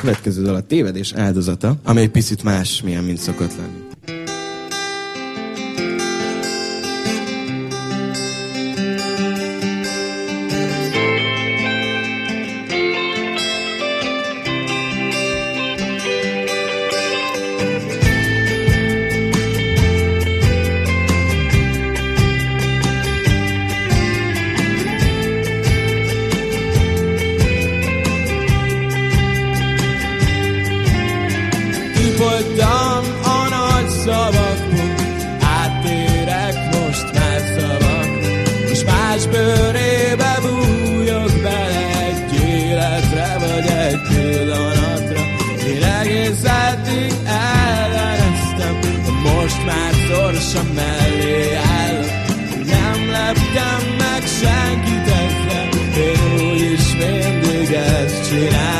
Következő dal a tévedés áldozata, ami egy picit más, milyen, mint szokott lenni. Kifogytam a nagy szavakból, áttérek most már szavak, és más bőrébe bújok bele egy életre vagy egy pillanatra. Én egész eddig elleneztem, de most már szorosan mellé állok. Nem leptem meg senkit ezzel, én úgyis mindig ezt csinálom.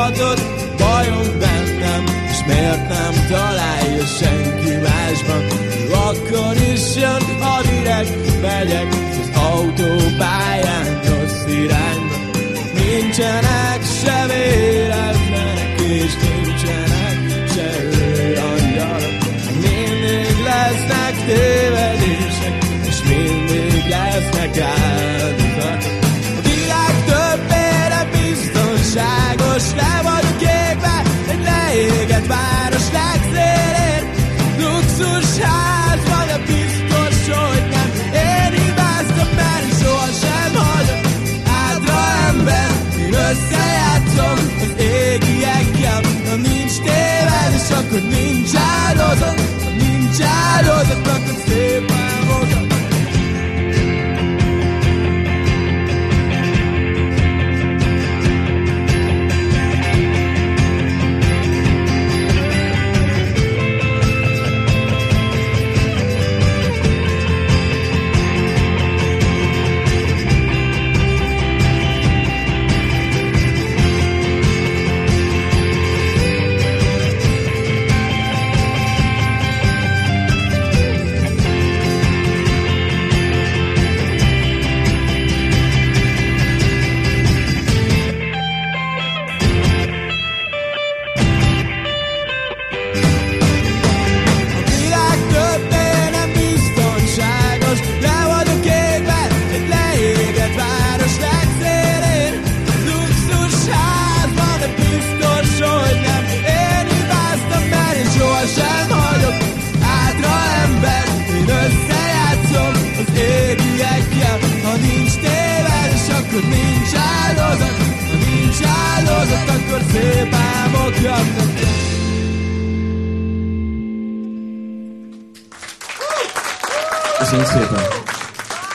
Láthatott bajom bennem, és miért nem találja senki másban? Akkor is jön, ha direkt megyek az autópályán rossz irányba. Nincsenek se áldozat. Város legszélén. Luxus házban, de biztos, hogy nem. Én hibáztam, mert én sohasem hagyok hátra ember. Én összejátszom az égiekkel, ha nincs tévedés, akkor nincs akkor szép álmok jönnek. Szépen!